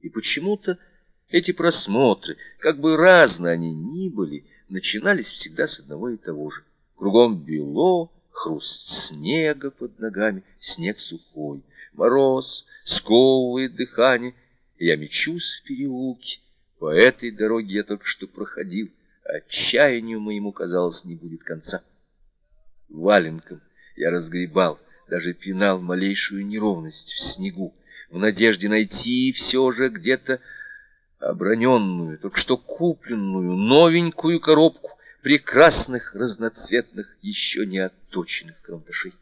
И почему-то эти просмотры, как бы разные они ни были, начинались всегда с одного и того же. Кругом бело, хруст снега под ногами, снег сухой, мороз сковывает дыхание, я мечусь в переулке. По этой дороге я только что проходил, отчаянию моему, казалось, не будет конца. Валенком я разгребал, даже пинал малейшую неровность в снегу, в надежде найти все же где-то оброненную, только что купленную, новенькую коробку прекрасных, разноцветных, еще не отточенных карандашей.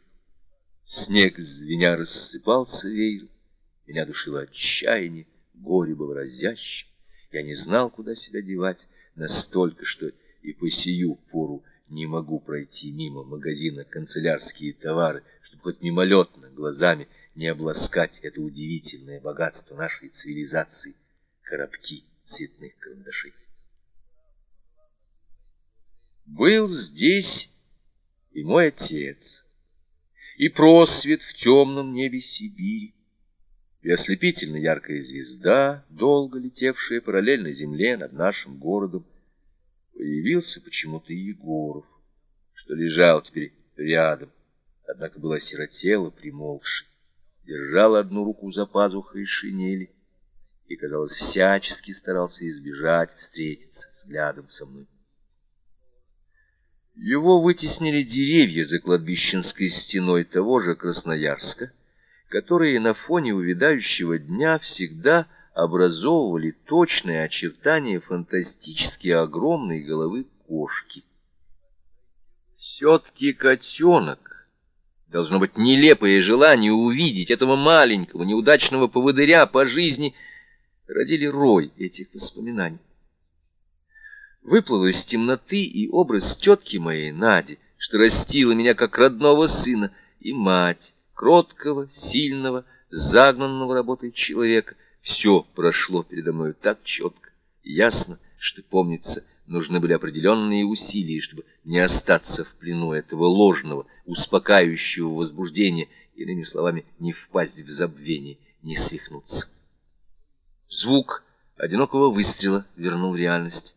Снег, звеня, рассыпался веером, меня душило отчаяние, горе было разящим, я не знал, куда себя девать, настолько, что и по сию пору не могу пройти мимо магазина канцелярские товары, чтобы хоть мимолетно глазами не обласкать это удивительное богатство нашей цивилизации — коробки цветных карандашей. Был здесь и мой отец, и просвет в темном небе Сибири, и ослепительно яркая звезда, долго летевшая параллельно земле над нашим городом, появился почему-то Егоров, что лежал теперь рядом, однако был осиротело примолкший, держал одну руку за пазухой шинели и, казалось, всячески старался избежать встретиться взглядом со мной. Его вытеснили деревья за кладбищенской стеной того же Красноярска, которые на фоне увядающего дня всегда образовывали точное очертание фантастически огромной головы кошки. Все-таки котенок, должно быть нелепое желание увидеть этого маленького неудачного поводыря по жизни, родили рой этих воспоминаний. Выплыл из темноты и образ тетки моей Нади, что растила меня как родного сына, и мать, кроткого, сильного, загнанного работой человека — все прошло передо мной так четко ясно, что, помнится, нужны были определенные усилия, чтобы не остаться в плену этого ложного, успокаивающего возбуждения, иными словами, не впасть в забвение, не свихнуться. Звук одинокого выстрела вернул реальность.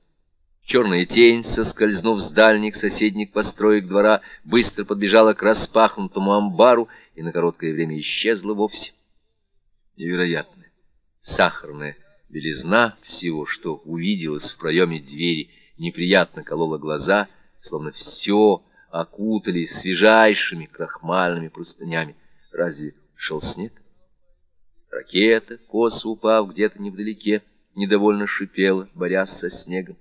Черная тень, соскользнув с дальних соседних построек двора, быстро подбежала к распахнутому амбару и на короткое время исчезла вовсе. Невероятно сахарная белизна всего, что увиделось в проеме двери, неприятно колола глаза, словно все окутали свежайшими крахмальными простынями. Разве шел снег? Ракета, косо упав где-то невдалеке, недовольно шипела, борясь со снегом.